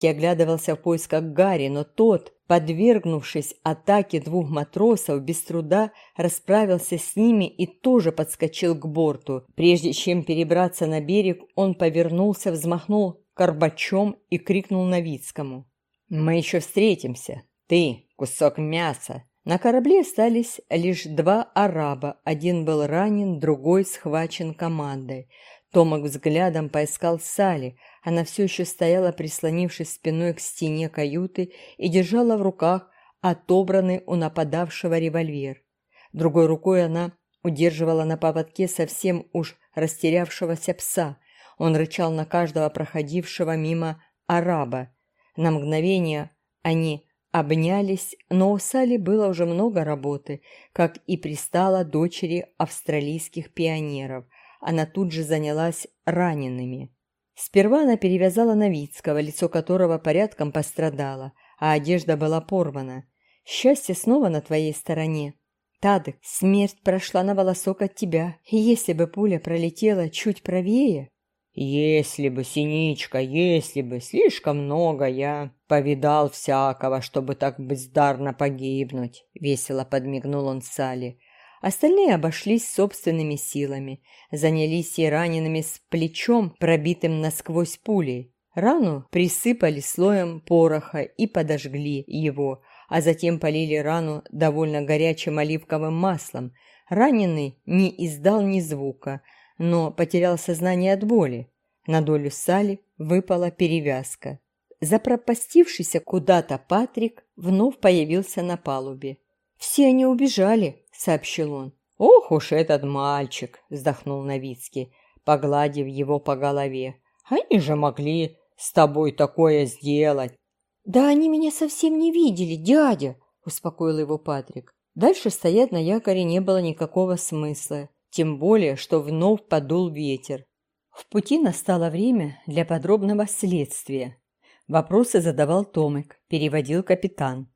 и оглядывался в поисках Гарри, но тот, подвергнувшись атаке двух матросов, без труда расправился с ними и тоже подскочил к борту. Прежде чем перебраться на берег, он повернулся, взмахнул корбачом и крикнул Новицкому. «Мы еще встретимся. Ты, кусок мяса!» На корабле остались лишь два араба. Один был ранен, другой схвачен командой. Томок взглядом поискал Сали. Она все еще стояла, прислонившись спиной к стене каюты и держала в руках отобранный у нападавшего револьвер. Другой рукой она удерживала на поводке совсем уж растерявшегося пса. Он рычал на каждого проходившего мимо араба. На мгновение они обнялись, но у Сали было уже много работы, как и пристало дочери австралийских пионеров – она тут же занялась ранеными. Сперва она перевязала Новицкого, лицо которого порядком пострадало, а одежда была порвана. Счастье снова на твоей стороне. Тадык, смерть прошла на волосок от тебя, если бы пуля пролетела чуть правее... Если бы, Синичка, если бы, слишком много я повидал всякого, чтобы так бездарно погибнуть, — весело подмигнул он Салли. Остальные обошлись собственными силами, занялись и ранеными с плечом, пробитым насквозь пулей. Рану присыпали слоем пороха и подожгли его, а затем полили рану довольно горячим оливковым маслом. Раненый не издал ни звука, но потерял сознание от боли. На долю Сали выпала перевязка. Запропастившийся куда-то Патрик вновь появился на палубе. Все они убежали, сообщил он. «Ох уж этот мальчик!» – вздохнул Новицкий, погладив его по голове. «Они же могли с тобой такое сделать!» «Да они меня совсем не видели, дядя!» – успокоил его Патрик. Дальше стоять на якоре не было никакого смысла, тем более, что вновь подул ветер. В пути настало время для подробного следствия. Вопросы задавал Томик, переводил капитан.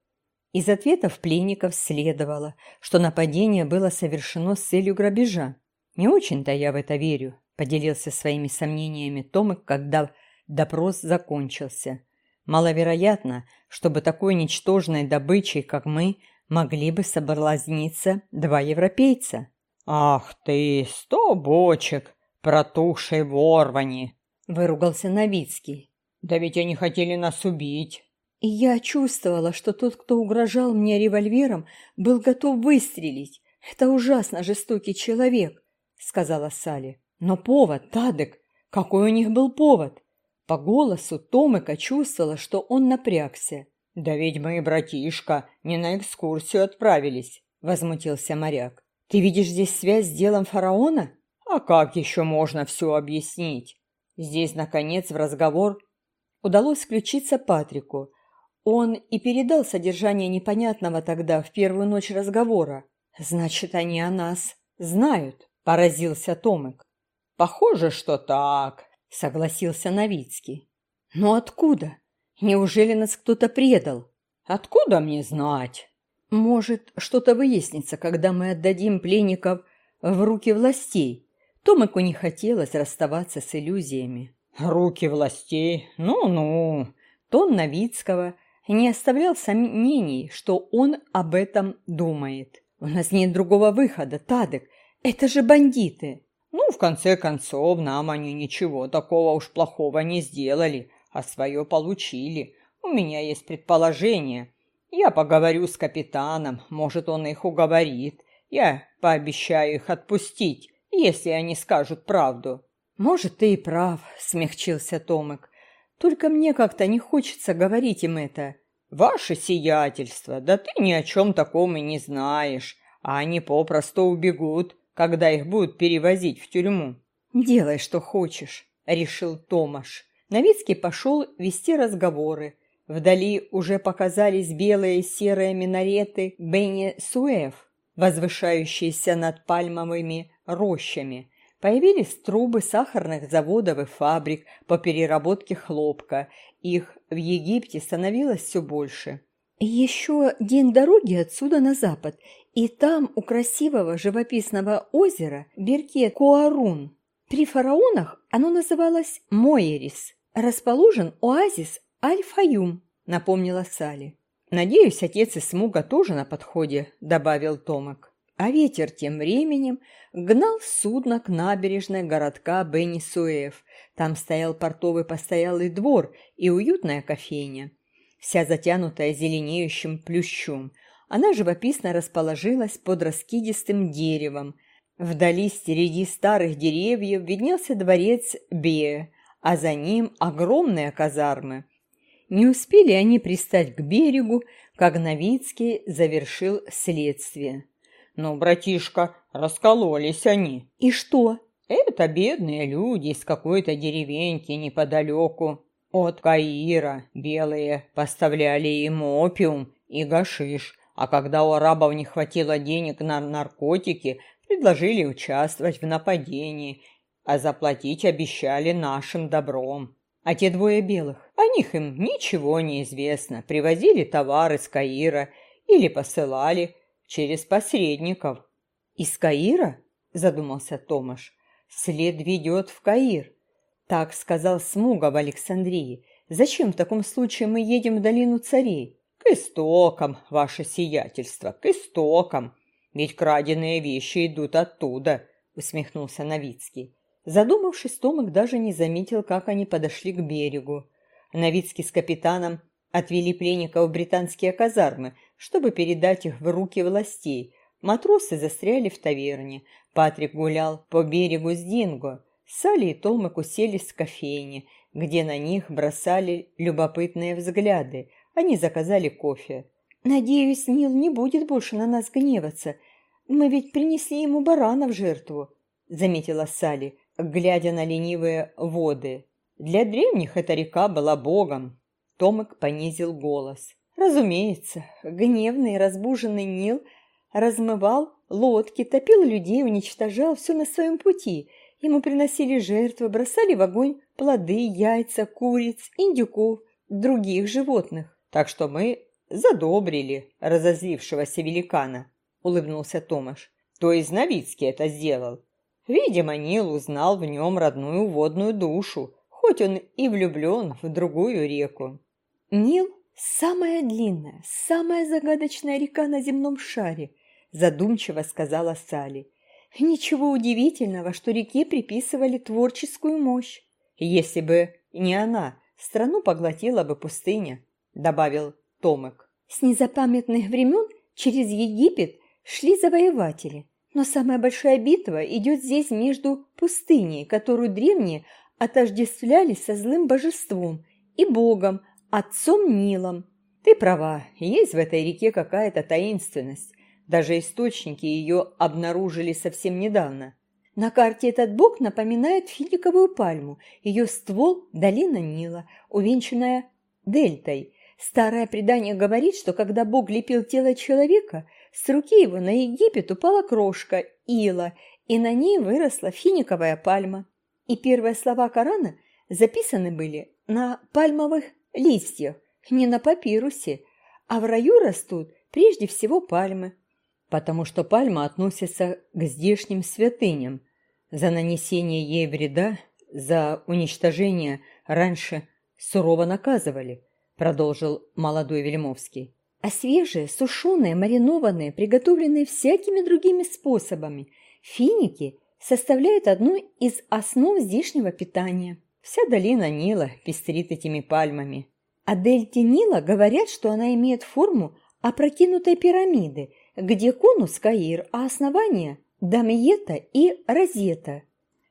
Из ответов пленников следовало, что нападение было совершено с целью грабежа. «Не очень-то я в это верю», – поделился своими сомнениями Томик, когда допрос закончился. «Маловероятно, чтобы такой ничтожной добычей, как мы, могли бы соблазниться два европейца». «Ах ты, сто бочек протухшей ворвани!» – выругался Новицкий. «Да ведь они хотели нас убить!» И я чувствовала, что тот, кто угрожал мне револьвером, был готов выстрелить. Это ужасно жестокий человек, сказала Салли. Но повод, Тадек, какой у них был повод? По голосу Томыка чувствовала, что он напрягся. «Да ведь мы, братишка, не на экскурсию отправились», — возмутился моряк. «Ты видишь здесь связь с делом фараона?» «А как еще можно все объяснить?» Здесь, наконец, в разговор удалось включиться Патрику, он и передал содержание непонятного тогда, в первую ночь разговора. «Значит, они о нас знают», – поразился Томик. «Похоже, что так», – согласился Новицкий. «Но откуда? Неужели нас кто-то предал?» «Откуда мне знать?» «Может, что-то выяснится, когда мы отдадим пленников в руки властей?» Томику не хотелось расставаться с иллюзиями. «Руки властей? Ну-ну!» Тон Новицкого не оставлял сомнений, что он об этом думает. «У нас нет другого выхода, Тадек. Это же бандиты!» «Ну, в конце концов, нам они ничего такого уж плохого не сделали, а свое получили. У меня есть предположение. Я поговорю с капитаном, может, он их уговорит. Я пообещаю их отпустить, если они скажут правду». «Может, ты и прав», — смягчился Томик. Только мне как-то не хочется говорить им это. Ваше сиятельство, да ты ни о чем таком и не знаешь, а они попросту убегут, когда их будут перевозить в тюрьму. Делай, что хочешь, решил Томаш. Новицкий пошел вести разговоры. Вдали уже показались белые и серые минареты Бенни-Суэф, возвышающиеся над пальмовыми рощами. Появились трубы сахарных заводов и фабрик по переработке хлопка. Их в Египте становилось все больше. Еще день дороги отсюда на запад, и там у красивого живописного озера Берке-Куарун. При фараонах оно называлось Моерис. Расположен оазис Аль-Фаюм», — напомнила Сали. «Надеюсь, отец и Смуга тоже на подходе», — добавил Томок. А ветер тем временем гнал судно к набережной городка Бенни-Суэф. Там стоял портовый постоялый двор и уютная кофейня, вся затянутая зеленеющим плющом. Она живописно расположилась под раскидистым деревом. Вдали среди старых деревьев виднелся дворец Бея, а за ним огромные казармы. Не успели они пристать к берегу, как Новицкий завершил следствие. «Ну, братишка, раскололись они». «И что?» «Это бедные люди из какой-то деревеньки неподалеку. От Каира белые поставляли им опиум и гашиш, а когда у арабов не хватило денег на наркотики, предложили участвовать в нападении, а заплатить обещали нашим добром. А те двое белых, о них им ничего не известно, привозили товары с Каира или посылали, через посредников. Из Каира? Задумался Томаш. След ведет в Каир. Так сказал Смуга в Александрии. Зачем в таком случае мы едем в долину царей? К истокам, ваше сиятельство, к истокам. Ведь краденые вещи идут оттуда, усмехнулся Новицкий. Задумавшись, Томик даже не заметил, как они подошли к берегу. Новицкий с капитаном отвели пленников в британские казармы, чтобы передать их в руки властей. Матросы застряли в таверне. Патрик гулял по берегу с Динго. Салли и Томик уселись в кофейне, где на них бросали любопытные взгляды. Они заказали кофе. «Надеюсь, Нил не будет больше на нас гневаться. Мы ведь принесли ему барана в жертву», — заметила Салли, глядя на ленивые воды. Для древних эта река была богом. Томик понизил голос. Разумеется, гневный разбуженный Нил размывал лодки, топил людей, уничтожал все на своем пути. Ему приносили жертвы, бросали в огонь плоды, яйца, куриц, индюков, других животных. Так что мы задобрили разозлившегося великана, улыбнулся Томаш. То есть Новицкий это сделал. Видимо, Нил узнал в нем родную водную душу, хоть он и влюблен в другую реку. Нил «Самая длинная, самая загадочная река на земном шаре», задумчиво сказала Сали. «Ничего удивительного, что реке приписывали творческую мощь. Если бы не она, страну поглотила бы пустыня», добавил Томек. «С незапамятных времен через Египет шли завоеватели, но самая большая битва идет здесь между пустыней, которую древние отождествляли со злым божеством, и Богом, отцом Нилом. Ты права, есть в этой реке какая-то таинственность. Даже источники ее обнаружили совсем недавно. На карте этот бог напоминает финиковую пальму. Ее ствол – долина Нила, увенчанная дельтой. Старое предание говорит, что когда бог лепил тело человека, с руки его на Египет упала крошка, ила, и на ней выросла финиковая пальма. И первые слова Корана записаны были на пальмовых листьях, не на папирусе, а в раю растут прежде всего пальмы, потому что пальма относится к здешним святыням. За нанесение ей вреда, за уничтожение раньше сурово наказывали, продолжил молодой Вельмовский. А свежие, сушеные, маринованные, приготовленные всякими другими способами, финики составляют одну из основ здешнего питания. Вся долина Нила пестрит этими пальмами. О дельте Нила говорят, что она имеет форму опрокинутой пирамиды, где конус Каир, а основание – Дамьета и Розета.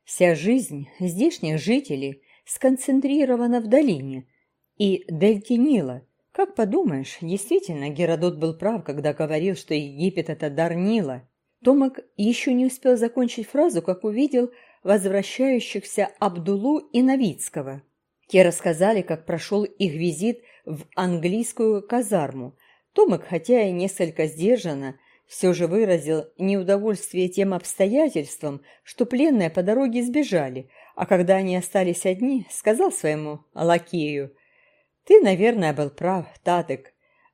Вся жизнь здешних жителей сконцентрирована в долине и дельте Нила. Как подумаешь, действительно, Геродот был прав, когда говорил, что Египет – это дар Нила. Томак еще не успел закончить фразу, как увидел – возвращающихся Абдулу и Новицкого. Те рассказали, как прошел их визит в английскую казарму. Томик, хотя и несколько сдержанно, все же выразил неудовольствие тем обстоятельствам, что пленные по дороге сбежали, а когда они остались одни, сказал своему лакею, «Ты, наверное, был прав, Татек.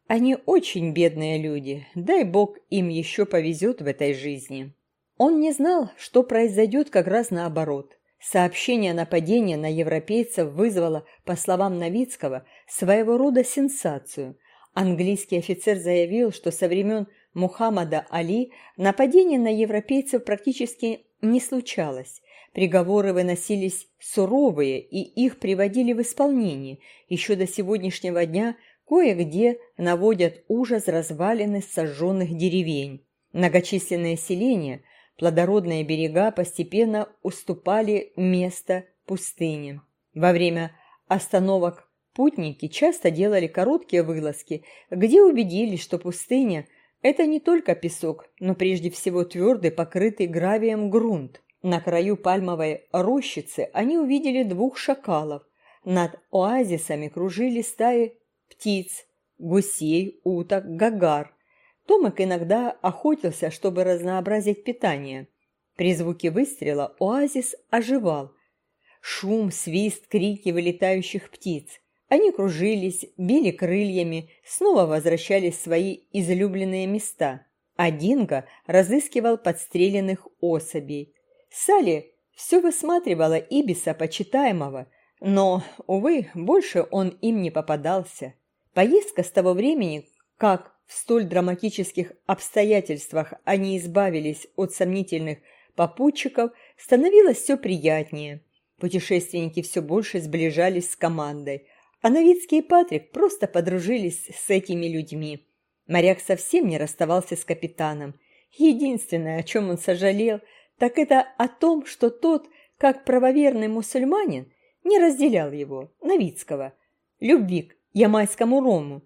Они очень бедные люди, дай бог им еще повезет в этой жизни». Он не знал, что произойдет как раз наоборот. Сообщение о нападении на европейцев вызвало, по словам Новицкого, своего рода сенсацию. Английский офицер заявил, что со времен Мухаммада Али нападение на европейцев практически не случалось. Приговоры выносились суровые, и их приводили в исполнение. Еще до сегодняшнего дня кое-где наводят ужас развалины сожженных деревень. Многочисленное селение, плодородные берега постепенно уступали место пустыням. Во время остановок путники часто делали короткие вылазки, где убедились, что пустыня – это не только песок, но прежде всего твердый, покрытый гравием грунт. На краю пальмовой рощицы они увидели двух шакалов. Над оазисами кружили стаи птиц, гусей, уток, гагар. Томик иногда охотился, чтобы разнообразить питание. При звуке выстрела оазис оживал. Шум, свист, крики вылетающих птиц. Они кружились, били крыльями, снова возвращались в свои излюбленные места. А Динго разыскивал подстреленных особей. Салли все высматривала Ибиса почитаемого, но, увы, больше он им не попадался. Поездка с того времени, как в столь драматических обстоятельствах они избавились от сомнительных попутчиков, становилась все приятнее. Путешественники все больше сближались с командой, а Новицкий и Патрик просто подружились с этими людьми. Моряк совсем не расставался с капитаном. Единственное, о чем он сожалел – так это о том, что тот, как правоверный мусульманин, не разделял его, Новицкого, любви к ямайскому рому.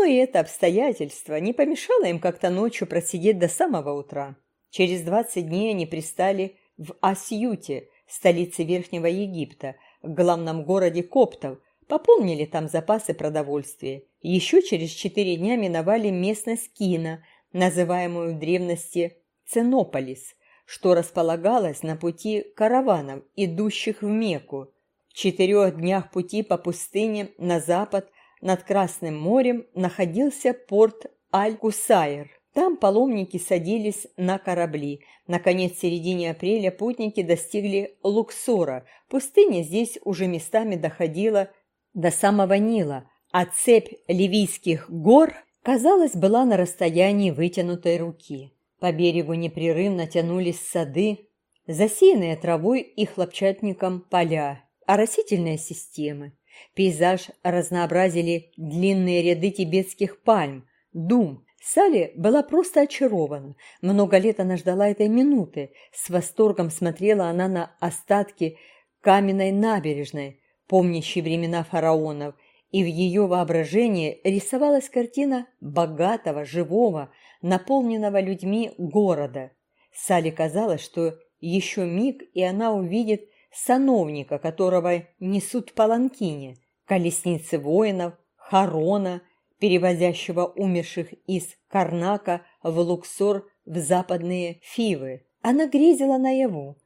Но и это обстоятельство не помешало им как-то ночью просидеть до самого утра. Через двадцать дней они пристали в Асьюте, столице Верхнего Египта, в главном городе коптов, пополнили там запасы продовольствия. Еще через четыре дня миновали местность Кина, называемую в древности Ценополис – что располагалось на пути караванов, идущих в Мекку. В четырех днях пути по пустыне на запад над Красным морем находился порт Аль-Кусайр. Там паломники садились на корабли. Наконец, в середине апреля путники достигли Луксора. Пустыня здесь уже местами доходила до самого Нила, а цепь Ливийских гор, казалось, была на расстоянии вытянутой руки. По берегу непрерывно тянулись сады, засеянные травой и хлопчатником поля, растительные системы. Пейзаж разнообразили длинные ряды тибетских пальм, дум. Салли была просто очарована. Много лет она ждала этой минуты. С восторгом смотрела она на остатки каменной набережной, помнящей времена фараонов, и в ее воображении рисовалась картина богатого, живого, наполненного людьми города. Сале казалось, что еще миг, и она увидит сановника, которого несут в паланкине, колесницы воинов, Харона, перевозящего умерших из Карнака в Луксор в западные Фивы. Она грезила наяву,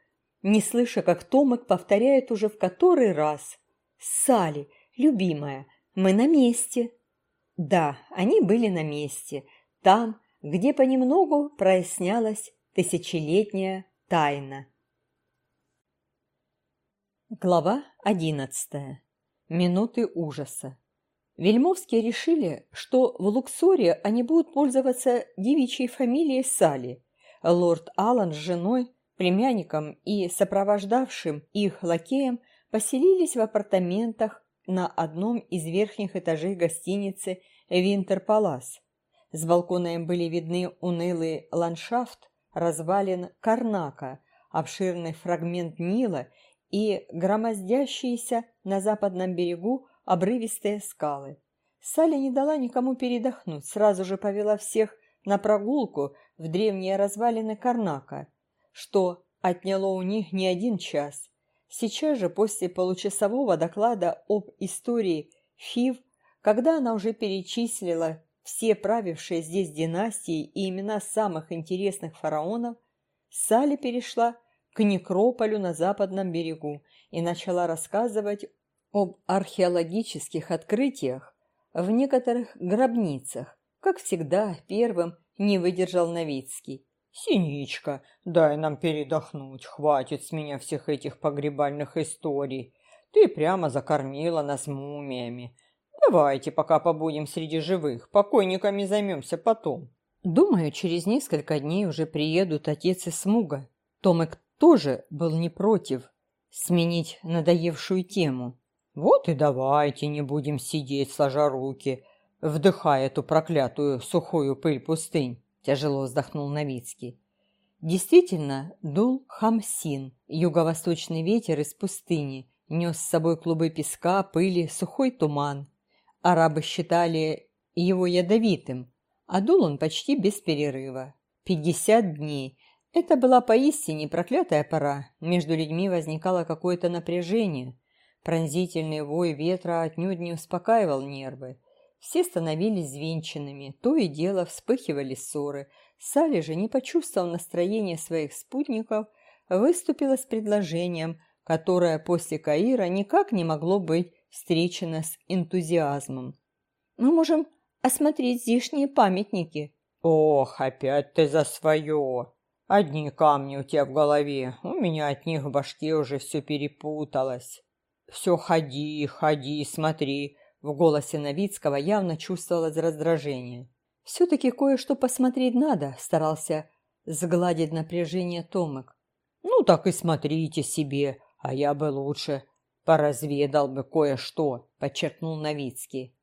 не слыша, как Томик повторяет уже в который раз. «Салли, любимая, мы на месте». Да, они были на месте, там, где понемногу прояснялась тысячелетняя тайна. Глава одиннадцатая. Минуты ужаса. Вельмовские решили, что в Луксоре они будут пользоваться девичьей фамилией Сали. Лорд Аллан с женой, племянником и сопровождавшим их лакеем поселились в апартаментах на одном из верхних этажей гостиницы «Винтер Палас», с балкона им были видны унылый ландшафт развалин Карнака, обширный фрагмент Нила и громоздящиеся на западном берегу обрывистые скалы. Салли не дала никому передохнуть, сразу же повела всех на прогулку в древние развалины Карнака, что отняло у них не один час. Сейчас же, после получасового доклада об истории Фив, когда она уже перечислила все правившие здесь династии и имена самых интересных фараонов, Салли перешла к некрополю на западном берегу и начала рассказывать об археологических открытиях в некоторых гробницах. Как всегда, первым не выдержал Новицкий. Синичка, дай нам передохнуть, хватит с меня всех этих погребальных историй. Ты прямо закормила нас мумиями. Давайте пока побудем среди живых, покойниками займемся потом. Думаю, через несколько дней уже приедут отец и Смуга. Томик тоже был не против сменить надоевшую тему. Вот и давайте не будем сидеть сложа руки, вдыхая эту проклятую сухую пыль пустынь, тяжело вздохнул Новицкий. Действительно, дул хамсин, юго-восточный ветер из пустыни, нес с собой клубы песка, пыли, сухой туман. Арабы считали его ядовитым, а дул он почти без перерыва. Пятьдесят дней. Это была поистине проклятая пора. Между людьми возникало какое-то напряжение. Пронзительный вой ветра отнюдь не успокаивал нервы. Все становились звенчанными, то и дело вспыхивали ссоры. Салли же, не почувствовав настроения своих спутников, выступила с предложением, которое после Каира никак не могло быть встречено с энтузиазмом. «Мы можем осмотреть здешние памятники». «Ох, опять ты за свое! Одни камни у тебя в голове, у меня от них в башке уже все перепуталось. Все ходи, ходи, смотри». В голосе Новицкого явно чувствовалось раздражение. «Все-таки кое-что посмотреть надо», – старался сгладить напряжение Томик. «Ну так и смотрите себе, а я бы лучше поразведал бы кое-что», – подчеркнул Новицкий.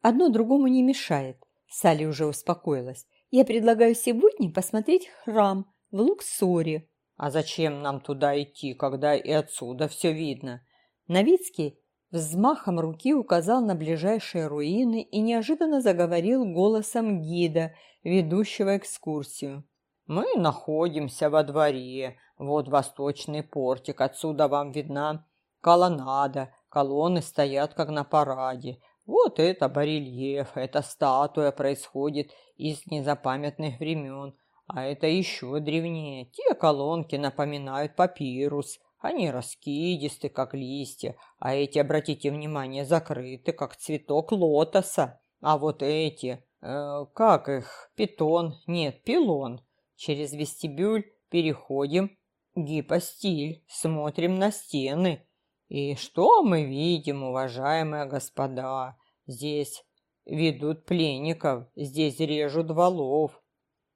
Одно другому не мешает. Салли уже успокоилась. Я предлагаю сегодня посмотреть храм в Луксоре. А зачем нам туда идти, когда и отсюда все видно? Новицкий взмахом руки указал на ближайшие руины и неожиданно заговорил голосом гида, ведущего экскурсию. «Мы находимся во дворе. Вот восточный портик. Отсюда вам видна колоннада. Колонны стоят, как на параде. Вот это барельеф, эта статуя происходит из незапамятных времен, а это еще древнее. Те колонки напоминают папирус, они раскидисты, как листья, а эти, обратите внимание, закрыты, как цветок лотоса. А вот эти, э, как их, питон, нет, пилон. Через вестибюль переходим, гипостиль, смотрим на стены, и что мы видим, уважаемые господа? Здесь ведут пленников, здесь режут валов.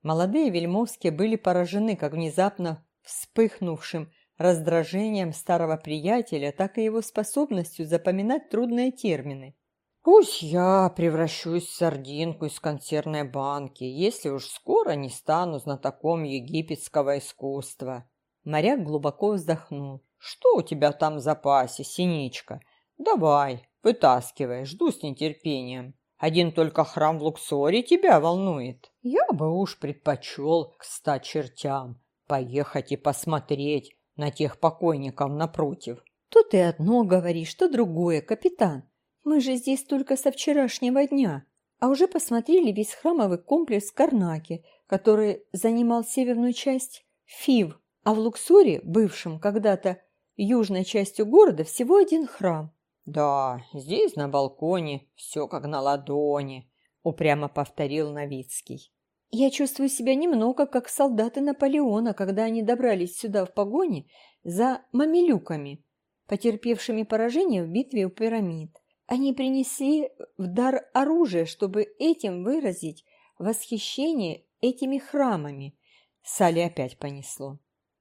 Молодые вельмовские были поражены как внезапно вспыхнувшим раздражением старого приятеля, так и его способностью запоминать трудные термины. «Пусть я превращусь в сардинку из консервной банки, если уж скоро не стану знатоком египетского искусства». Моряк глубоко вздохнул. Что у тебя там в запасе, синичка? Давай, вытаскивай, жду с нетерпением. Один только храм в Луксоре тебя волнует. Я бы уж предпочел к ста чертям поехать и посмотреть на тех покойников напротив. То ты одно говоришь, то другое, капитан. Мы же здесь только со вчерашнего дня, а уже посмотрели весь храмовый комплекс Карнаки, который занимал северную часть Фив, а в Луксоре, бывшем когда-то южной частью города всего один храм. Да, здесь на балконе все как на ладони, упрямо повторил Новицкий. Я чувствую себя немного как солдаты Наполеона, когда они добрались сюда в погоне за мамилюками, потерпевшими поражение в битве у пирамид. Они принесли в дар оружие, чтобы этим выразить восхищение этими храмами. Сали опять понесло.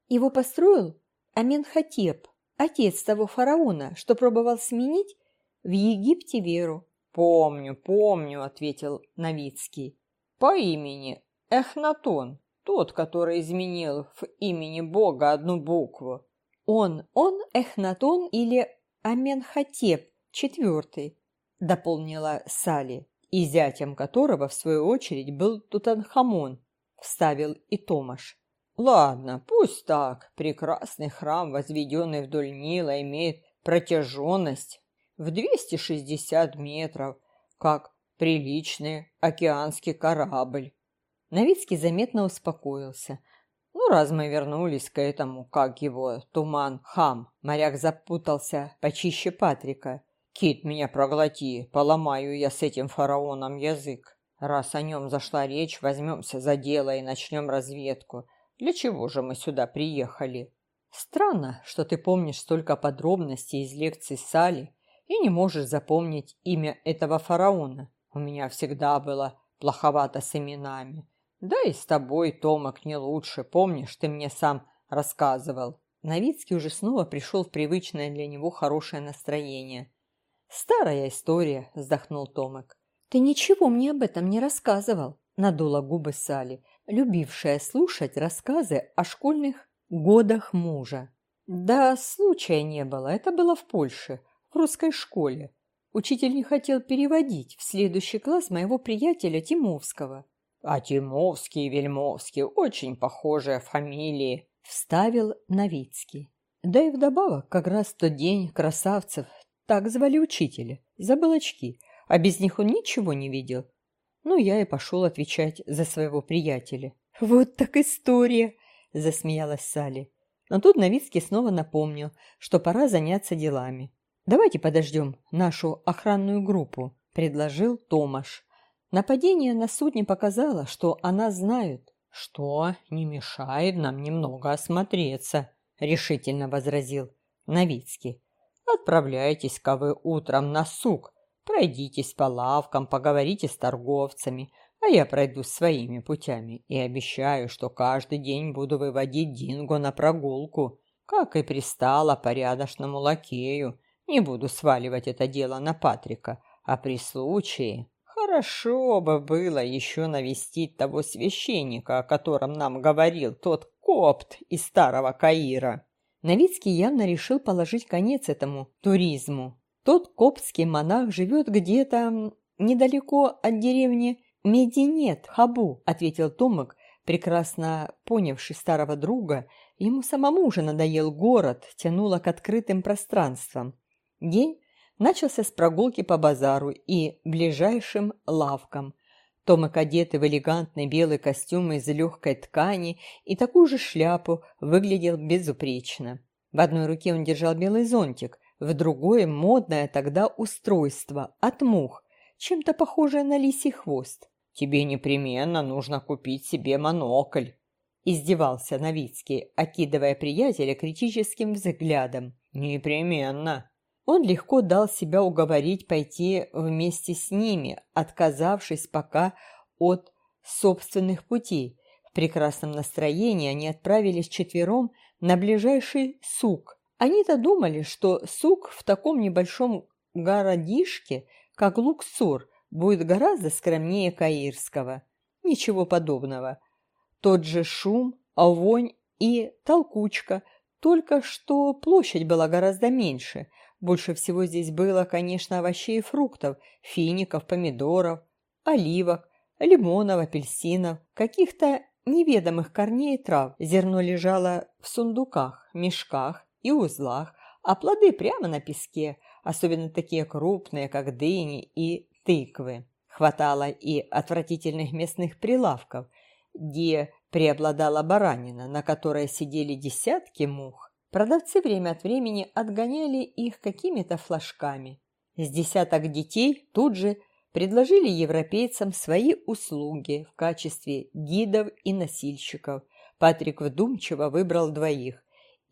Его построил Аменхотеп, отец того фараона, что пробовал сменить в Египте веру. «Помню, помню», — ответил Новицкий. «По имени Эхнатон, тот, который изменил в имени Бога одну букву». «Он, он Эхнатон или Аменхотеп, четвертый», — дополнила Сали, и зятем которого, в свою очередь, был Тутанхамон, — вставил и Томаш. Ладно, пусть так. Прекрасный храм, возведенный вдоль Нила, имеет протяженность в 260 метров, как приличный океанский корабль. Новицкий заметно успокоился. Ну, раз мы вернулись к этому, как его, туман хам, моряк запутался почище Патрика. Кит, меня проглоти, поломаю я с этим фараоном язык. Раз о нем зашла речь, возьмемся за дело и начнем разведку. Для чего же мы сюда приехали?» «Странно, что ты помнишь столько подробностей из лекций Сали и не можешь запомнить имя этого фараона. У меня всегда было плоховато с именами. Да и с тобой, Томок, не лучше. Помнишь, ты мне сам рассказывал». Новицкий уже снова пришел в привычное для него хорошее настроение. «Старая история», – вздохнул Томек. «Ты ничего мне об этом не рассказывал», – надула губы Сали, любившая слушать рассказы о школьных годах мужа. «Да, случая не было, это было в Польше, в русской школе. Учитель не хотел переводить в следующий класс моего приятеля Тимовского». «А Тимовский и Вельмовский очень похожие фамилии», – вставил Новицкий. Да и вдобавок, как раз в тот день красавцев, так звали учителя, забыл очки, а без них он ничего не видел. Ну, я и пошел отвечать за своего приятеля. «Вот так история!» – засмеялась Салли. Но тут Новицкий снова напомнил, что пора заняться делами. «Давайте подождем нашу охранную группу», – предложил Томаш. Нападение на судне показало, что она знают, «Что не мешает нам немного осмотреться», — решительно возразил Новицкий. «Отправляйтесь-ка вы утром на сук, пройдитесь по лавкам, поговорите с торговцами, а я пройду своими путями и обещаю, что каждый день буду выводить Динго на прогулку, как и пристало порядочному лакею. Не буду сваливать это дело на Патрика, а при случае Хорошо бы было еще навестить того священника, о котором нам говорил тот копт из Старого Каира. Новицкий явно решил положить конец этому туризму. Тот коптский монах живет где-то недалеко от деревни Мединет, Хабу, ответил Томик, прекрасно понявший старого друга. Ему самому уже надоел город, тянуло к открытым пространствам. День начался с прогулки по базару и ближайшим лавкам. Томик, одетый в элегантный белый костюм из легкой ткани и такую же шляпу, выглядел безупречно. В одной руке он держал белый зонтик, в другой – модное тогда устройство от мух, чем-то похожее на лисий хвост. «Тебе непременно нужно купить себе монокль», – издевался Новицкий, окидывая приятеля критическим взглядом. «Непременно». Он легко дал себя уговорить пойти вместе с ними, отказавшись пока от собственных путей. В прекрасном настроении они отправились четвером на ближайший сук. Они-то думали, что сук в таком небольшом городишке, как Луксор, будет гораздо скромнее Каирского. Ничего подобного. Тот же шум, вонь и толкучка, только что площадь была гораздо меньше – больше всего здесь было, конечно, овощей и фруктов, фиников, помидоров, оливок, лимонов, апельсинов, каких-то неведомых корней и трав. Зерно лежало в сундуках, мешках и узлах, а плоды прямо на песке, особенно такие крупные, как дыни и тыквы. Хватало и отвратительных местных прилавков, где преобладала баранина, на которой сидели десятки мух. Продавцы время от времени отгоняли их какими-то флажками. С десяток детей тут же предложили европейцам свои услуги в качестве гидов и носильщиков. Патрик вдумчиво выбрал двоих,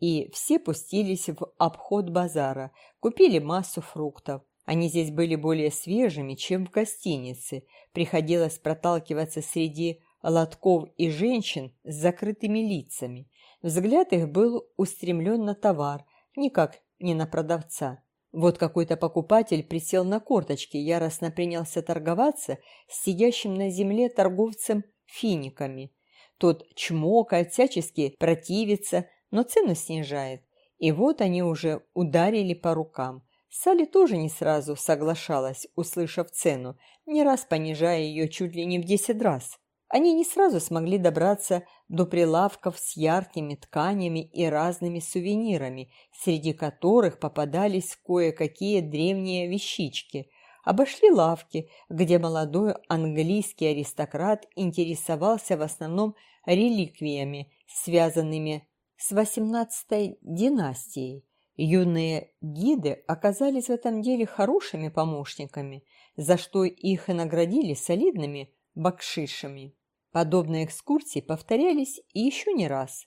и все пустились в обход базара, купили массу фруктов. Они здесь были более свежими, чем в гостинице. Приходилось проталкиваться среди лотков и женщин с закрытыми лицами. Взгляд их был устремлен на товар, никак не на продавца. Вот какой-то покупатель присел на корточки, яростно принялся торговаться с сидящим на земле торговцем финиками. Тот чмокает, всячески противится, но цену снижает. И вот они уже ударили по рукам. Салли тоже не сразу соглашалась, услышав цену, не раз понижая ее чуть ли не в десять раз. Они не сразу смогли добраться до прилавков с яркими тканями и разными сувенирами, среди которых попадались кое-какие древние вещички. Обошли лавки, где молодой английский аристократ интересовался в основном реликвиями, связанными с XVIII династией. Юные гиды оказались в этом деле хорошими помощниками, за что их и наградили солидными бакшишами. Подобные экскурсии повторялись еще не раз.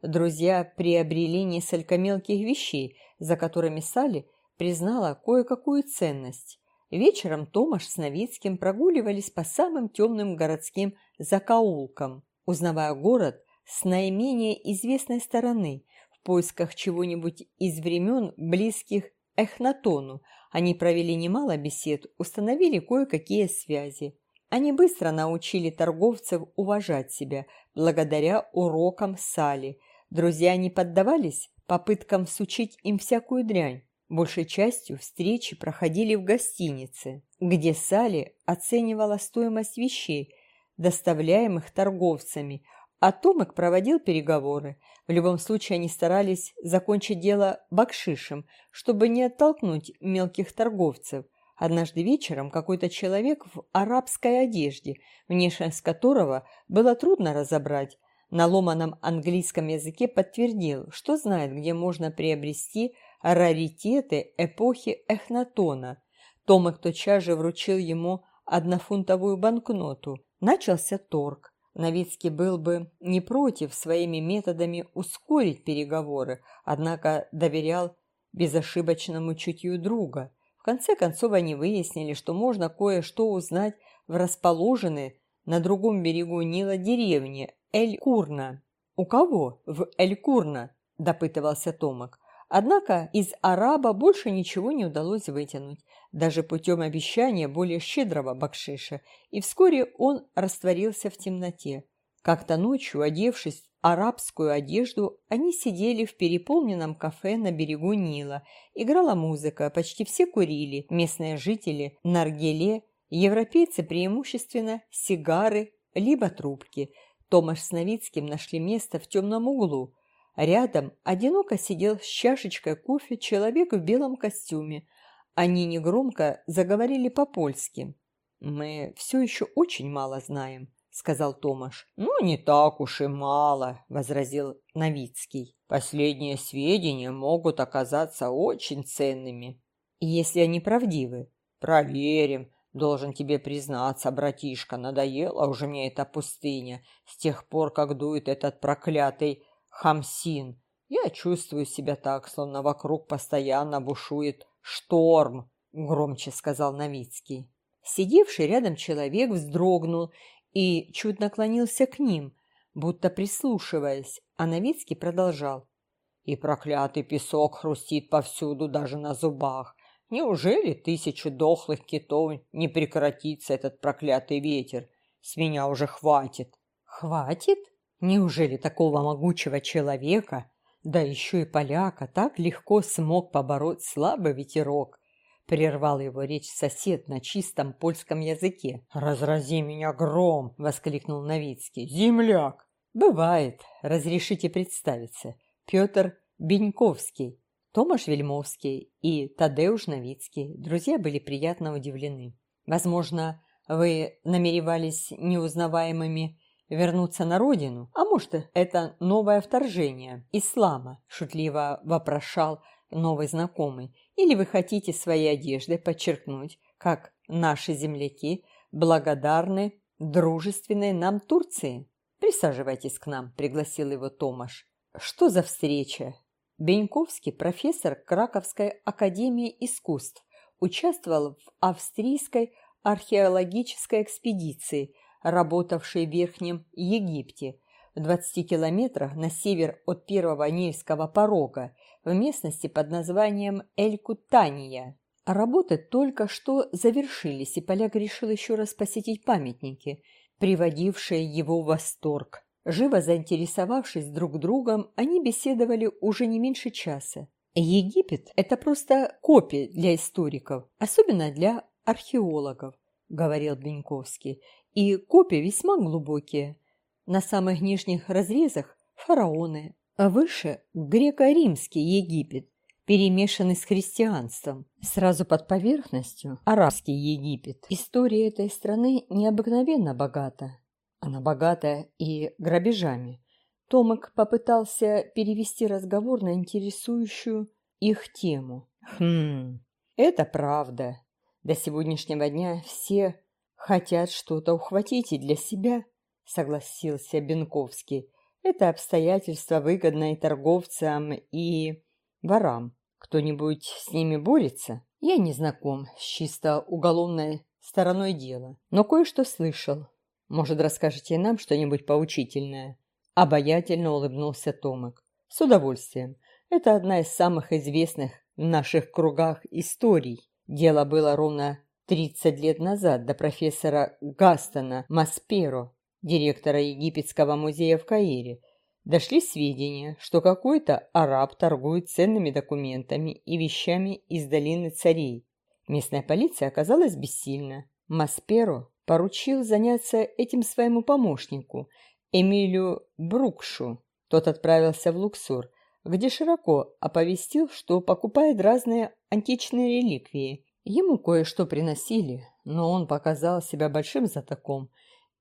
Друзья приобрели несколько мелких вещей, за которыми Салли признала кое-какую ценность. Вечером Томаш с Новицким прогуливались по самым темным городским закоулкам, узнавая город с наименее известной стороны, в поисках чего-нибудь из времен, близких Эхнатону. Они провели немало бесед, установили кое-какие связи. Они быстро научили торговцев уважать себя, благодаря урокам Сали. Друзья не поддавались попыткам всучить им всякую дрянь. Большей частью встречи проходили в гостинице, где Сали оценивала стоимость вещей, доставляемых торговцами, а Томик проводил переговоры. В любом случае они старались закончить дело бакшишем, чтобы не оттолкнуть мелких торговцев. Однажды вечером какой-то человек в арабской одежде, внешность которого было трудно разобрать, на ломаном английском языке подтвердил, что знает, где можно приобрести раритеты эпохи Эхнатона. Томик тотчас же вручил ему однофунтовую банкноту. Начался торг. Новицкий был бы не против своими методами ускорить переговоры, однако доверял безошибочному чутью друга – в конце концов они выяснили, что можно кое-что узнать в расположенной на другом берегу Нила деревне Эль-Курна. «У кого в Эль-Курна?» – допытывался Томак. Однако из араба больше ничего не удалось вытянуть, даже путем обещания более щедрого бакшиша, и вскоре он растворился в темноте. Как-то ночью, одевшись арабскую одежду, они сидели в переполненном кафе на берегу Нила. Играла музыка, почти все курили, местные жители – наргеле, европейцы преимущественно сигары, либо трубки. Томаш с Новицким нашли место в темном углу. Рядом одиноко сидел с чашечкой кофе человек в белом костюме. Они негромко заговорили по-польски. «Мы все еще очень мало знаем», сказал Томаш. «Ну, не так уж и мало», — возразил Новицкий. «Последние сведения могут оказаться очень ценными». «Если они правдивы?» «Проверим. Должен тебе признаться, братишка, надоела уже мне эта пустыня с тех пор, как дует этот проклятый хамсин. Я чувствую себя так, словно вокруг постоянно бушует шторм», — громче сказал Новицкий. Сидевший рядом человек вздрогнул и чуть наклонился к ним, будто прислушиваясь, а Новицкий продолжал. «И проклятый песок хрустит повсюду, даже на зубах. Неужели тысячу дохлых китов не прекратится этот проклятый ветер? С меня уже хватит». «Хватит? Неужели такого могучего человека, да еще и поляка, так легко смог побороть слабый ветерок?» Прервал его речь сосед на чистом польском языке. «Разрази меня гром!» — воскликнул Новицкий. «Земляк!» «Бывает. Разрешите представиться. Петр Беньковский, Томаш Вельмовский и Тадеуш Новицкий. Друзья были приятно удивлены. Возможно, вы намеревались неузнаваемыми вернуться на родину? А может, это новое вторжение ислама?» – шутливо вопрошал новый знакомый. Или вы хотите своей одеждой подчеркнуть, как наши земляки благодарны дружественной нам Турции? Присаживайтесь к нам, пригласил его Томаш. Что за встреча? Беньковский, профессор Краковской академии искусств, участвовал в австрийской археологической экспедиции, работавшей в Верхнем Египте, в 20 километрах на север от первого Нильского порога, в местности под названием Эль-Кутания. Работы только что завершились, и поляк решил еще раз посетить памятники, приводившие его в восторг. Живо заинтересовавшись друг другом, они беседовали уже не меньше часа. Египет – это просто копия для историков, особенно для археологов, говорил Беньковский, и копии весьма глубокие. На самых нижних разрезах – фараоны, а выше – греко-римский Египет, перемешанный с христианством. Сразу под поверхностью – арабский Египет. История этой страны необыкновенно богата. Она богата и грабежами. Томик попытался перевести разговор на интересующую их тему. Хм, это правда. До сегодняшнего дня все хотят что-то ухватить и для себя, согласился Бенковский. Это обстоятельство выгодно и торговцам, и ворам. Кто-нибудь с ними борется? Я не знаком с чисто уголовной стороной дела, но кое-что слышал. Может, расскажете нам что-нибудь поучительное?» Обаятельно улыбнулся Томик. «С удовольствием. Это одна из самых известных в наших кругах историй. Дело было ровно 30 лет назад до профессора Гастона Масперо, директора Египетского музея в Каире, дошли сведения, что какой-то араб торгует ценными документами и вещами из долины царей. Местная полиция оказалась бессильна. Масперо поручил заняться этим своему помощнику, Эмилию Брукшу. Тот отправился в Луксор, где широко оповестил, что покупает разные античные реликвии. Ему кое-что приносили, но он показал себя большим затоком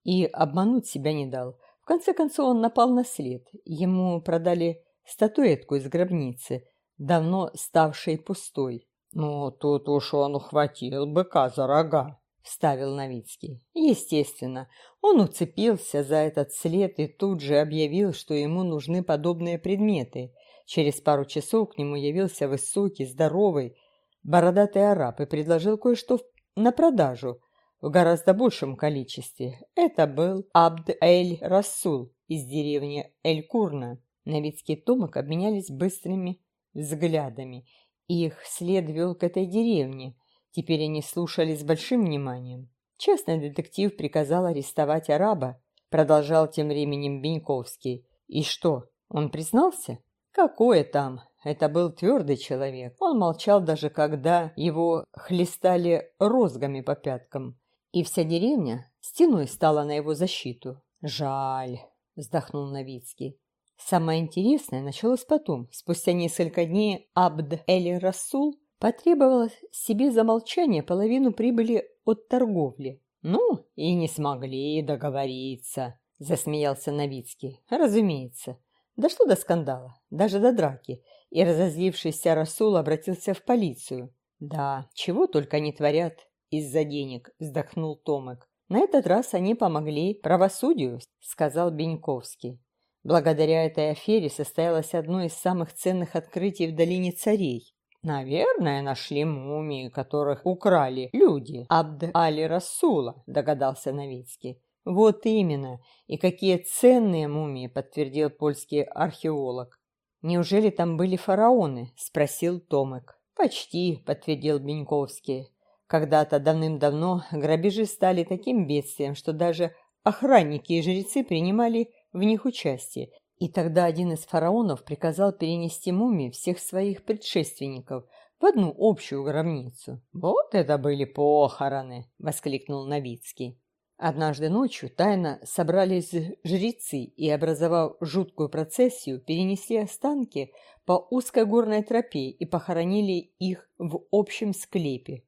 и обмануть себя не дал. В конце концов он напал на след. Ему продали статуэтку из гробницы, давно ставшей пустой. «Ну, тут уж он ухватил быка за рога», — вставил Новицкий. Естественно, он уцепился за этот след и тут же объявил, что ему нужны подобные предметы. Через пару часов к нему явился высокий, здоровый, бородатый араб и предложил кое-что на продажу в гораздо большем количестве. Это был Абд-эль-Расул из деревни Эль-Курна. Новицкий Томак обменялись быстрыми взглядами. Их след вел к этой деревне. Теперь они слушали с большим вниманием. Частный детектив приказал арестовать араба, продолжал тем временем Беньковский. И что, он признался? Какое там? Это был твердый человек. Он молчал даже когда его хлестали розгами по пяткам. И вся деревня стеной стала на его защиту. «Жаль», — вздохнул Новицкий. Самое интересное началось потом. Спустя несколько дней Абд-эль-Расул потребовал себе за молчание половину прибыли от торговли. «Ну, и не смогли договориться», — засмеялся Новицкий. «Разумеется. Дошло до скандала, даже до драки, и разозлившийся Расул обратился в полицию. «Да, чего только не творят из-за денег», — вздохнул Томек. «На этот раз они помогли правосудию», — сказал Беньковский. Благодаря этой афере состоялось одно из самых ценных открытий в долине царей. «Наверное, нашли мумии, которых украли люди Абд-Али Расула», — догадался Новицкий. «Вот именно. И какие ценные мумии», — подтвердил польский археолог. «Неужели там были фараоны?» — спросил Томек. «Почти», — подтвердил Беньковский. «Когда-то давным-давно грабежи стали таким бедствием, что даже охранники и жрецы принимали в них участие. И тогда один из фараонов приказал перенести мумии всех своих предшественников в одну общую гробницу. «Вот это были похороны!» — воскликнул Новицкий. Однажды ночью тайно собрались жрецы и, образовав жуткую процессию, перенесли останки по узкой горной тропе и похоронили их в общем склепе.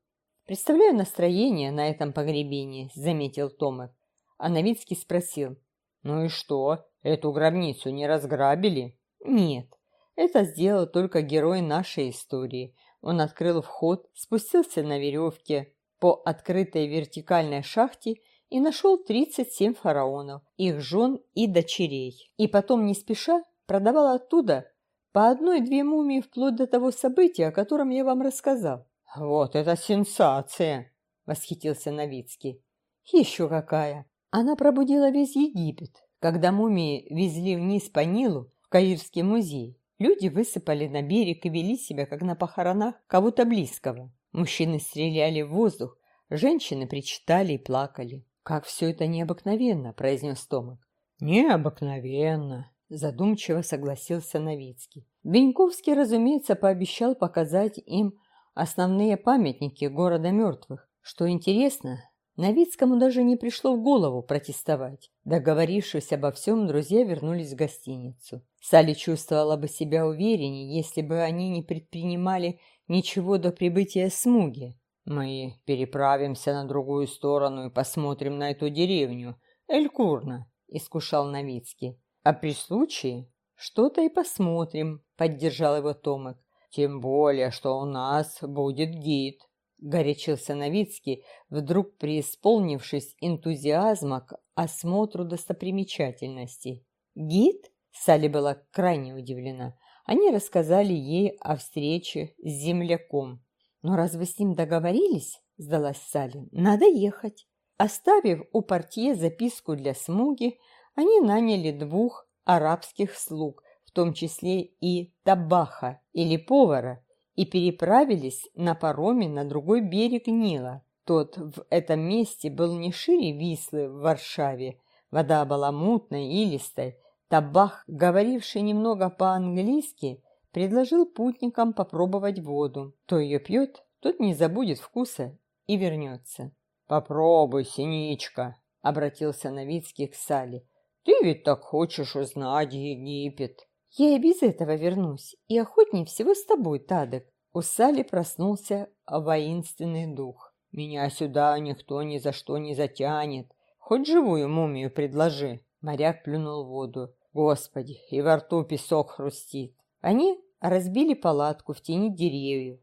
«Представляю настроение на этом погребении», — заметил Томек. А Новицкий спросил, «Ну и что, эту гробницу не разграбили?» «Нет, это сделал только герой нашей истории. Он открыл вход, спустился на веревке по открытой вертикальной шахте и нашел 37 фараонов, их жен и дочерей. И потом, не спеша, продавал оттуда по одной-две мумии вплоть до того события, о котором я вам рассказал. «Вот это сенсация!» — восхитился Новицкий. «Еще какая! Она пробудила весь Египет. Когда мумии везли вниз по Нилу в Каирский музей, люди высыпали на берег и вели себя, как на похоронах кого-то близкого. Мужчины стреляли в воздух, женщины причитали и плакали. «Как все это необыкновенно!» – произнес Томик. «Необыкновенно!» – задумчиво согласился Новицкий. Беньковский, разумеется, пообещал показать им основные памятники города мертвых. Что интересно, Новицкому даже не пришло в голову протестовать. Договорившись обо всем, друзья вернулись в гостиницу. Салли чувствовала бы себя увереннее, если бы они не предпринимали ничего до прибытия Смуги. Мы переправимся на другую сторону и посмотрим на эту деревню. Элькурна, искушал Новицкий. А при случае что-то и посмотрим, поддержал его Томик. Тем более, что у нас будет гид. горячился Новицкий, вдруг преисполнившись энтузиазма к осмотру достопримечательностей. «Гид?» Салли была крайне удивлена. Они рассказали ей о встрече с земляком. «Но раз вы с ним договорились, — сдалась Салли, — надо ехать». Оставив у портье записку для смуги, они наняли двух арабских слуг, в том числе и табаха или повара, и переправились на пароме на другой берег Нила. Тот в этом месте был не шире Вислы в Варшаве. Вода была мутной, илистой. Табах, говоривший немного по-английски, предложил путникам попробовать воду. Кто ее пьет, тот не забудет вкуса и вернется. «Попробуй, синичка», — обратился Новицкий к Сале. «Ты ведь так хочешь узнать Египет». «Я и без этого вернусь, и охотнее всего с тобой, Тадек». У Сали проснулся воинственный дух. «Меня сюда никто ни за что не затянет. Хоть живую мумию предложи». Моряк плюнул в воду. «Господи, и во рту песок хрустит». Они разбили палатку в тени деревьев,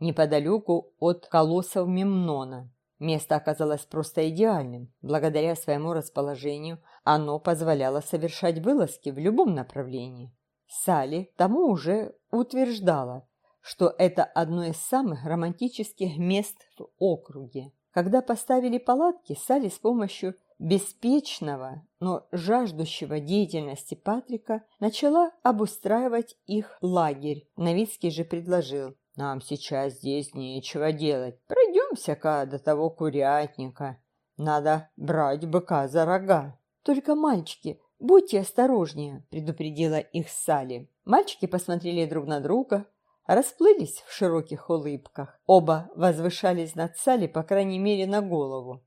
неподалеку от колоссов Мемнона. Место оказалось просто идеальным. Благодаря своему расположению оно позволяло совершать вылазки в любом направлении. Салли тому уже утверждала, что это одно из самых романтических мест в округе. Когда поставили палатки, Салли с помощью беспечного, но жаждущего деятельности Патрика начала обустраивать их лагерь. Новицкий же предложил, «Нам сейчас здесь нечего делать. Пройдемся-ка до того курятника. Надо брать быка за рога». «Только, мальчики, будьте осторожнее», – предупредила их Салли. Мальчики посмотрели друг на друга, расплылись в широких улыбках. Оба возвышались над Салли, по крайней мере, на голову.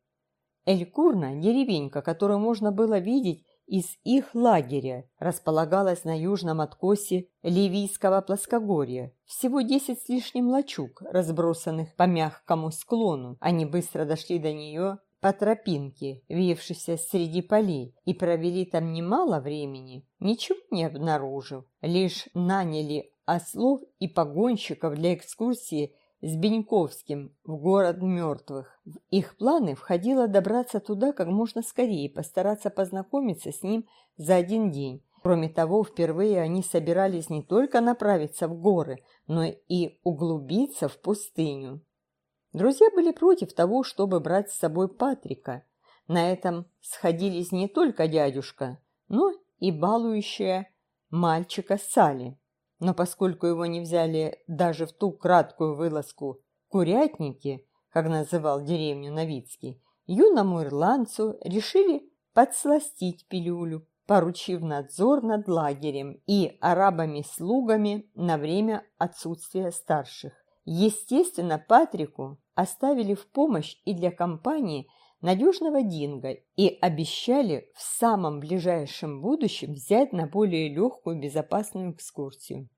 Элькурна, деревенька, которую можно было видеть из их лагеря, располагалась на южном откосе Ливийского плоскогорья. Всего десять с лишним лачуг, разбросанных по мягкому склону. Они быстро дошли до нее по тропинке, вившейся среди полей, и провели там немало времени, ничего не обнаружив. Лишь наняли ослов и погонщиков для экскурсии с Беньковским в город мертвых. В их планы входило добраться туда как можно скорее и постараться познакомиться с ним за один день. Кроме того, впервые они собирались не только направиться в горы, но и углубиться в пустыню. Друзья были против того, чтобы брать с собой Патрика. На этом сходились не только дядюшка, но и балующая мальчика Салли. Но поскольку его не взяли даже в ту краткую вылазку «курятники», как называл деревню Новицкий, юному ирландцу решили подсластить пилюлю, поручив надзор над лагерем и арабами-слугами на время отсутствия старших. Естественно, Патрику оставили в помощь и для компании надежного Динго и обещали в самом ближайшем будущем взять на более легкую безопасную экскурсию.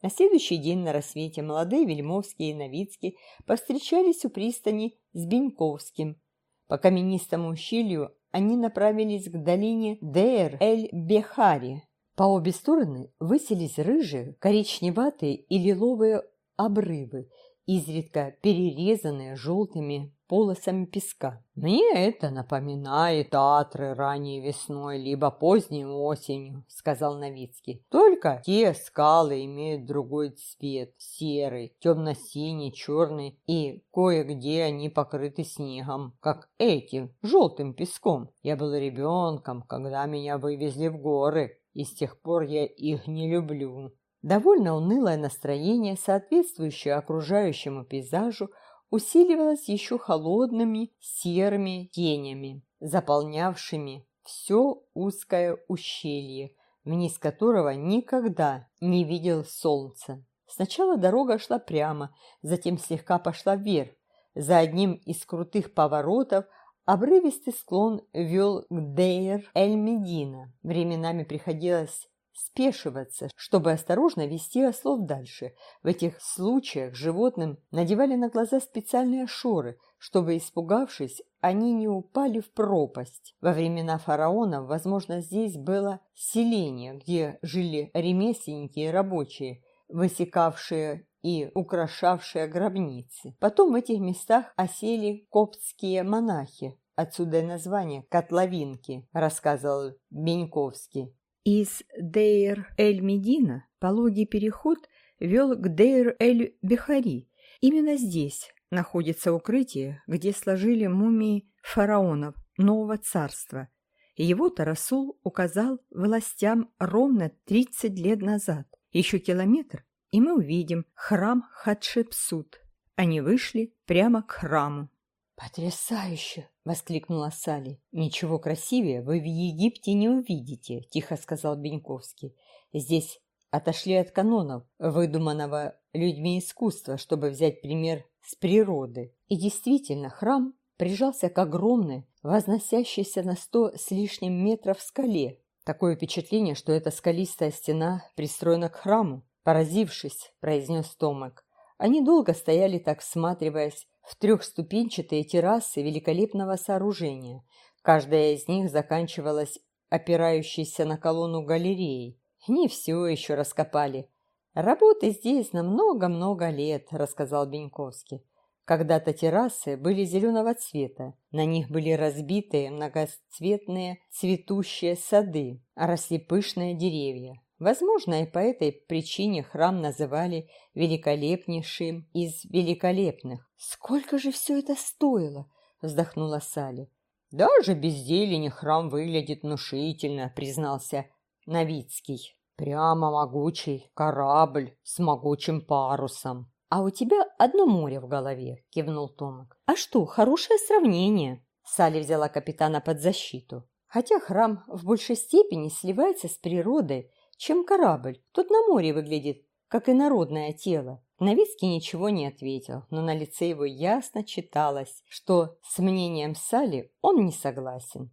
На следующий день на рассвете молодые Вельмовские и Новицкие повстречались у пристани с Беньковским. По каменистому ущелью они направились к долине Дейр-эль-Бехари. По обе стороны высились рыжие, коричневатые и лиловые обрывы, изредка перерезанные желтыми полосами песка. «Мне это напоминает Татры ранней весной, либо поздней осенью», — сказал Новицкий. «Только те скалы имеют другой цвет — серый, темно-синий, черный, и кое-где они покрыты снегом, как эти, желтым песком. Я был ребенком, когда меня вывезли в горы, и с тех пор я их не люблю». Довольно унылое настроение, соответствующее окружающему пейзажу, усиливалось еще холодными серыми тенями, заполнявшими все узкое ущелье, вниз которого никогда не видел солнца. Сначала дорога шла прямо, затем слегка пошла вверх. За одним из крутых поворотов обрывистый склон вел к Дейр-эль-Медина. Временами приходилось спешиваться, чтобы осторожно вести ослов дальше. В этих случаях животным надевали на глаза специальные шоры, чтобы, испугавшись, они не упали в пропасть. Во времена фараонов, возможно, здесь было селение, где жили ремесленники и рабочие, высекавшие и украшавшие гробницы. Потом в этих местах осели коптские монахи, отсюда и название «котловинки», рассказывал Беньковский. Из Дейр-эль-Медина пологий переход вел к Дейр-эль-Бехари. Именно здесь находится укрытие, где сложили мумии фараонов нового царства. Его-то Расул указал властям ровно 30 лет назад. Еще километр, и мы увидим храм Хатшепсут. Они вышли прямо к храму. «Потрясающе!» — воскликнула Сали. «Ничего красивее вы в Египте не увидите», — тихо сказал Беньковский. «Здесь отошли от канонов, выдуманного людьми искусства, чтобы взять пример с природы. И действительно, храм прижался к огромной, возносящейся на сто с лишним метров скале. Такое впечатление, что эта скалистая стена пристроена к храму. Поразившись, произнес Томек. Они долго стояли так, всматриваясь в трехступенчатые террасы великолепного сооружения. Каждая из них заканчивалась опирающейся на колонну галереей. Не все еще раскопали. Работы здесь на много-много лет, рассказал Беньковский. Когда-то террасы были зеленого цвета, на них были разбитые многоцветные цветущие сады, а росли пышные деревья. Возможно, и по этой причине храм называли великолепнейшим из великолепных. «Сколько же все это стоило?» – вздохнула Салли. «Даже без зелени храм выглядит внушительно», – признался Новицкий. «Прямо могучий корабль с могучим парусом». «А у тебя одно море в голове», – кивнул Томик. «А что, хорошее сравнение». Салли взяла капитана под защиту. Хотя храм в большей степени сливается с природой, чем корабль. Тут на море выглядит, как инородное тело. Новицкий ничего не ответил, но на лице его ясно читалось, что с мнением Сали он не согласен.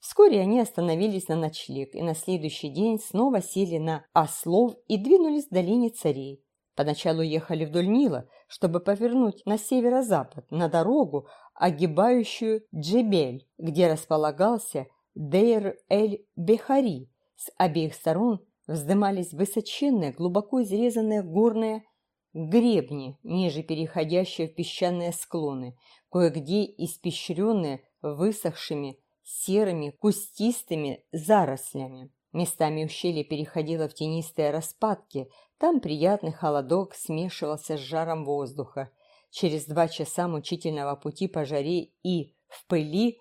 Вскоре они остановились на ночлег и на следующий день снова сели на ослов и двинулись в долине царей. Поначалу ехали вдоль Нила, чтобы повернуть на северо-запад, на дорогу, огибающую Джебель, где располагался Дейр-эль-Бехари. С обеих сторон вздымались высоченные, глубоко изрезанные горные гребни, ниже переходящие в песчаные склоны, кое-где испещренные высохшими серыми кустистыми зарослями. Местами ущелье переходило в тенистые распадки, там приятный холодок смешивался с жаром воздуха. Через два часа мучительного пути по жаре и в пыли,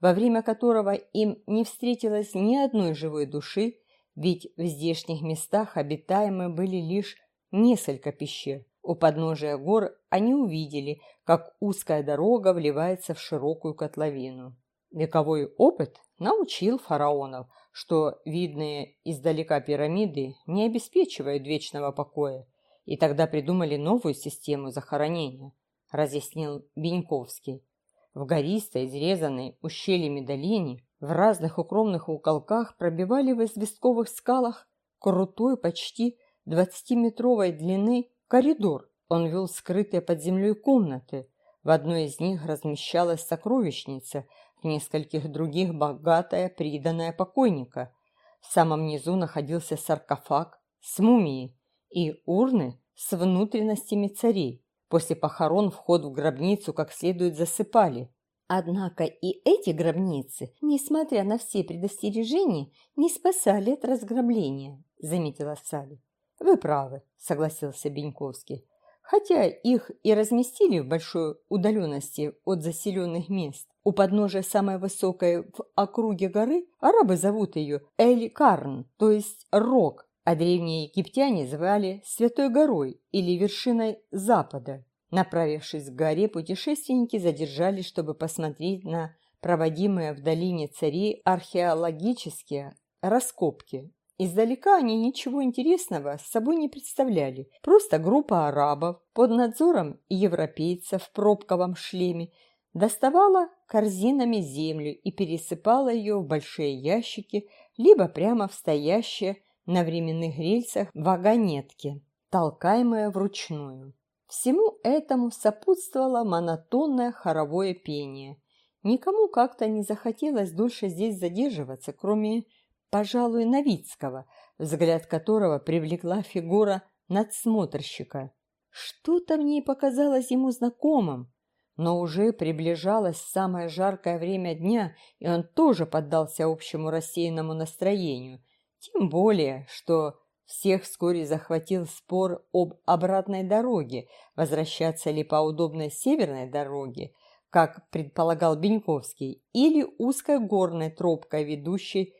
во время которого им не встретилось ни одной живой души, ведь в здешних местах обитаемы были лишь несколько пещер. У подножия гор они увидели, как узкая дорога вливается в широкую котловину. Вековой опыт научил фараонов, что видные издалека пирамиды не обеспечивают вечного покоя, и тогда придумали новую систему захоронения, разъяснил Беньковский. В гористой, изрезанной ущельями долине в разных укромных уголках пробивали в известковых скалах крутой, почти двадцатиметровой длины коридор. Он вел скрытые под землей комнаты. В одной из них размещалась сокровищница, в нескольких других богатая, приданная покойника. В самом низу находился саркофаг с мумией и урны с внутренностями царей. После похорон вход в гробницу как следует засыпали. Однако и эти гробницы, несмотря на все предостережения, не спасали от разграбления, заметила Салли. Вы правы, согласился Беньковский. Хотя их и разместили в большой удаленности от заселенных мест. У подножия самой высокой в округе горы арабы зовут ее Эль-Карн, то есть Рог, а древние египтяне звали Святой горой или вершиной Запада. Направившись к горе, путешественники задержались, чтобы посмотреть на проводимые в долине царей археологические раскопки. Издалека они ничего интересного с собой не представляли. Просто группа арабов под надзором европейцев в пробковом шлеме доставала корзинами землю и пересыпала ее в большие ящики, либо прямо в стоящие на временных рельсах вагонетки, толкаемые вручную. Всему этому сопутствовало монотонное хоровое пение. Никому как-то не захотелось дольше здесь задерживаться, кроме, пожалуй, Новицкого, взгляд которого привлекла фигура надсмотрщика. Что-то в ней показалось ему знакомым, но уже приближалось самое жаркое время дня, и он тоже поддался общему рассеянному настроению. Тем более, что всех вскоре захватил спор об обратной дороге, возвращаться ли по удобной северной дороге, как предполагал Беньковский, или узкой горной тропкой, ведущей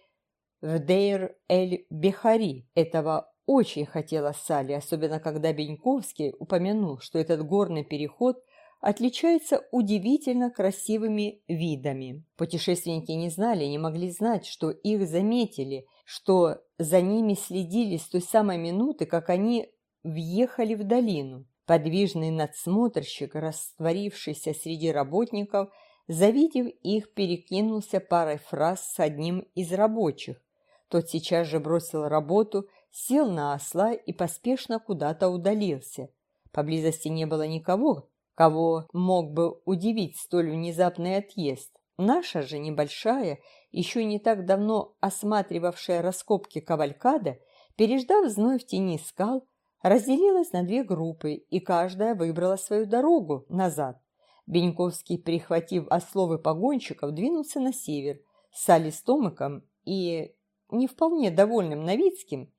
в Дейр-эль-Бехари. Этого очень хотела Салли, особенно когда Беньковский упомянул, что этот горный переход отличается удивительно красивыми видами. Путешественники не знали, не могли знать, что их заметили, что за ними следили с той самой минуты, как они въехали в долину. Подвижный надсмотрщик, растворившийся среди работников, завидев их, перекинулся парой фраз с одним из рабочих. Тот сейчас же бросил работу, сел на осла и поспешно куда-то удалился. Поблизости не было никого, кого мог бы удивить столь внезапный отъезд. Наша же небольшая, еще не так давно осматривавшая раскопки кавалькада, переждав зной в тени скал, разделилась на две группы, и каждая выбрала свою дорогу назад. Беньковский, перехватив ословы погонщиков, двинулся на север, с Али Стомыком и не вполне довольным Новицким,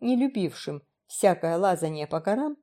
не любившим всякое лазание по горам,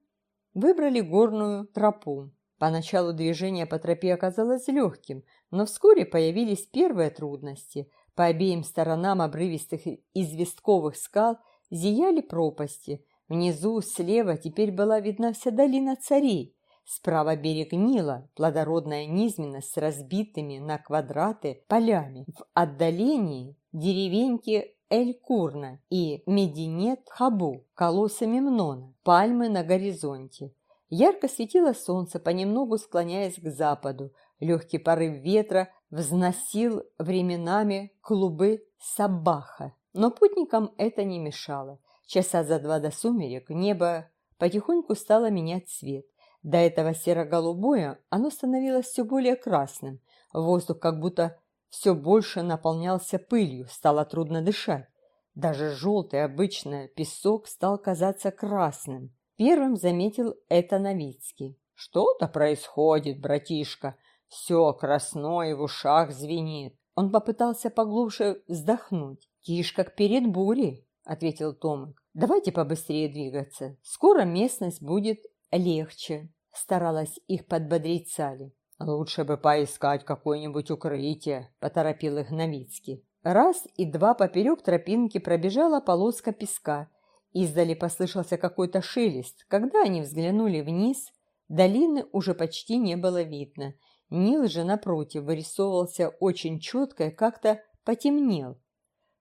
выбрали горную тропу. Поначалу движение по тропе оказалось легким, но вскоре появились первые трудности. По обеим сторонам обрывистых известковых скал зияли пропасти – Внизу, слева, теперь была видна вся долина царей. Справа берег Нила, плодородная низменность с разбитыми на квадраты полями. В отдалении деревеньки Эль-Курна и Мединет-Хабу, колоссы Мемнона, пальмы на горизонте. Ярко светило солнце, понемногу склоняясь к западу. Легкий порыв ветра взносил временами клубы сабаха. Но путникам это не мешало. Часа за два до сумерек небо потихоньку стало менять цвет. До этого серо-голубое оно становилось все более красным. Воздух как будто все больше наполнялся пылью, стало трудно дышать. Даже желтый обычный песок стал казаться красным. Первым заметил это Новицкий. «Что-то происходит, братишка. Все красное в ушах звенит». Он попытался поглубже вздохнуть. «Тишь, как перед бурей». — ответил Томик. «Давайте побыстрее двигаться. Скоро местность будет легче», — старалась их подбодрить Сали. «Лучше бы поискать какое-нибудь укрытие», — поторопил их Новицкий. Раз и два поперек тропинки пробежала полоска песка. Издали послышался какой-то шелест. Когда они взглянули вниз, долины уже почти не было видно. Нил же, напротив, вырисовывался очень четко и как-то потемнел.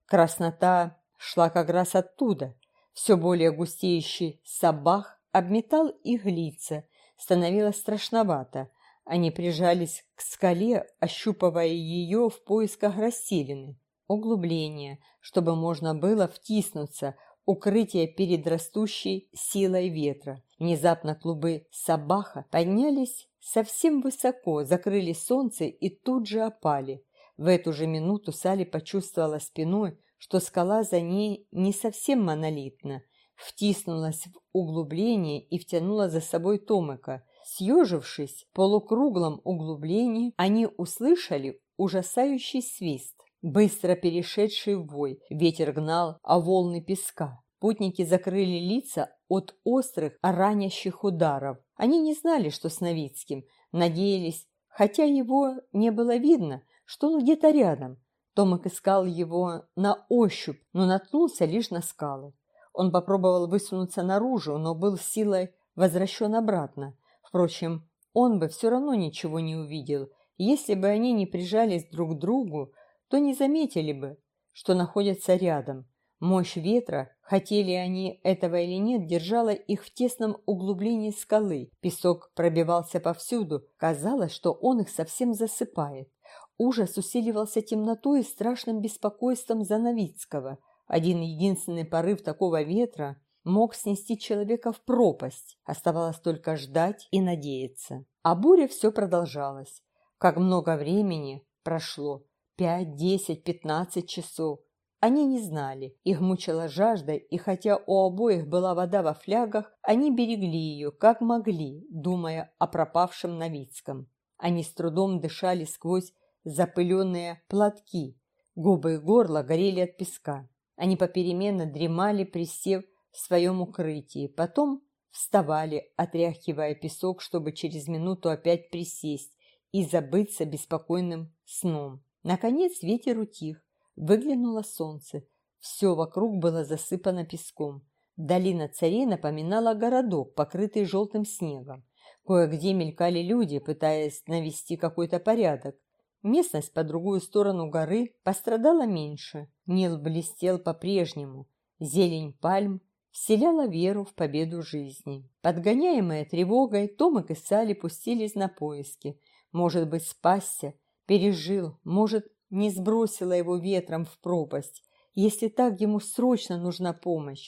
Краснота шла как раз оттуда. Все более густеющий сабах обметал их лица, становилось страшновато. Они прижались к скале, ощупывая ее в поисках расселины. Углубление, чтобы можно было втиснуться, укрытие перед растущей силой ветра. Внезапно клубы сабаха поднялись совсем высоко, закрыли солнце и тут же опали. В эту же минуту Сали почувствовала спиной, что скала за ней не совсем монолитна, втиснулась в углубление и втянула за собой Томыка. Съежившись в полукруглом углублении, они услышали ужасающий свист, быстро перешедший в вой. Ветер гнал, а волны песка. Путники закрыли лица от острых, ранящих ударов. Они не знали, что с Новицким, надеялись, хотя его не было видно, что он где-то рядом. Томик искал его на ощупь, но наткнулся лишь на скалы. Он попробовал высунуться наружу, но был силой возвращен обратно. Впрочем, он бы все равно ничего не увидел. Если бы они не прижались друг к другу, то не заметили бы, что находятся рядом. Мощь ветра, хотели они этого или нет, держала их в тесном углублении скалы. Песок пробивался повсюду. Казалось, что он их совсем засыпает. Ужас усиливался темнотой и страшным беспокойством за Новицкого. Один единственный порыв такого ветра мог снести человека в пропасть. Оставалось только ждать и надеяться. А буря все продолжалась. Как много времени прошло. Пять, десять, пятнадцать часов. они не знали. Их мучила жажда, и хотя у обоих была вода во флягах, они берегли ее, как могли, думая о пропавшем Новицком. Они с трудом дышали сквозь запыленные платки. Губы и горло горели от песка. Они попеременно дремали, присев в своем укрытии. Потом вставали, отряхивая песок, чтобы через минуту опять присесть и забыться беспокойным сном. Наконец ветер утих, выглянуло солнце. Все вокруг было засыпано песком. Долина царей напоминала городок, покрытый желтым снегом. Кое-где мелькали люди, пытаясь навести какой-то порядок. Местность по другую сторону горы пострадала меньше. Нил блестел по-прежнему. Зелень пальм вселяла веру в победу жизни. Подгоняемые тревогой, Томик и Салли пустились на поиски. Может быть, спасся, пережил, может, не сбросила его ветром в пропасть. Если так, ему срочно нужна помощь.